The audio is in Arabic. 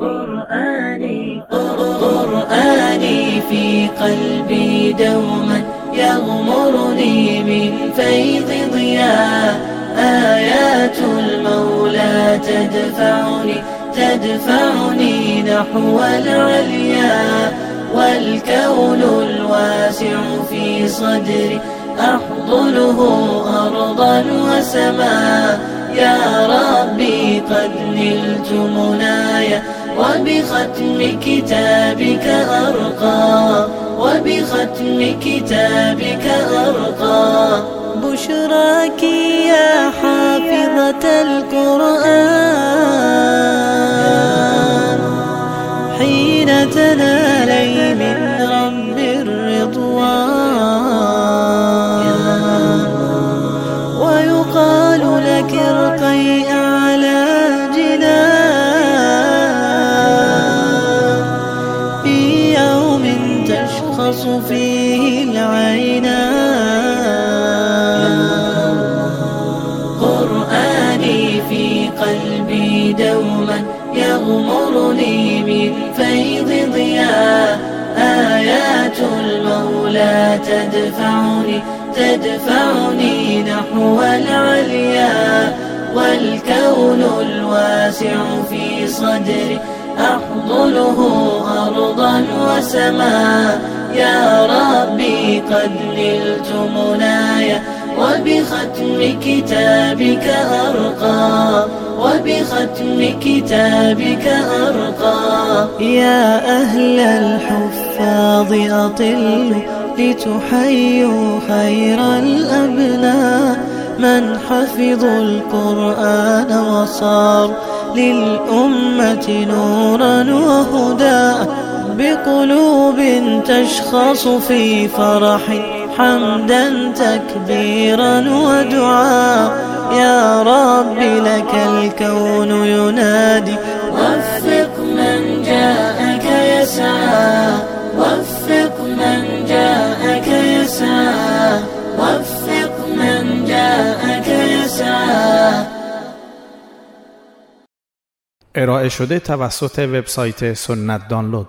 قرآني قرآني في قلبي دوما يغمرني من فيض ضياء. آيات المولى تدفعني تدفعني نحو العليا. والكون الواسع في صدري أحضنه أرضا وسماء. يا ربي قد نلت منايا وبختم كتابك أرقى. وبختم كتابك أرقى. بشراك يا حافظة القرآن. حين تنالي من رب الرضوان. تشخص فيه العينان قرآني في قلبي دوما يغمرني من فيض ضياء. آيات المولى تدفعني تدفعني نحو العليا. والكون الواسع في صدري أحضنه أرضا وسماء. يا ربي قد نلت منايا وبختم كتابك أرقى وبختم كتابك أرقى. يا أهل الحفاظ أطلوا لتحيوا خير الأبناء. من حفظوا القرآن وصار للأمة نورا وهدى. بقلوب تشخص في فرح. حمدا تكبيرا ودعاء. يا رب لك الكون ينادي. وفق من جاءك يسعى. وفق من جاءك يسعى. وفق من جاءك يسعى. ارائه شده توسط وبسایت سنت دانلود.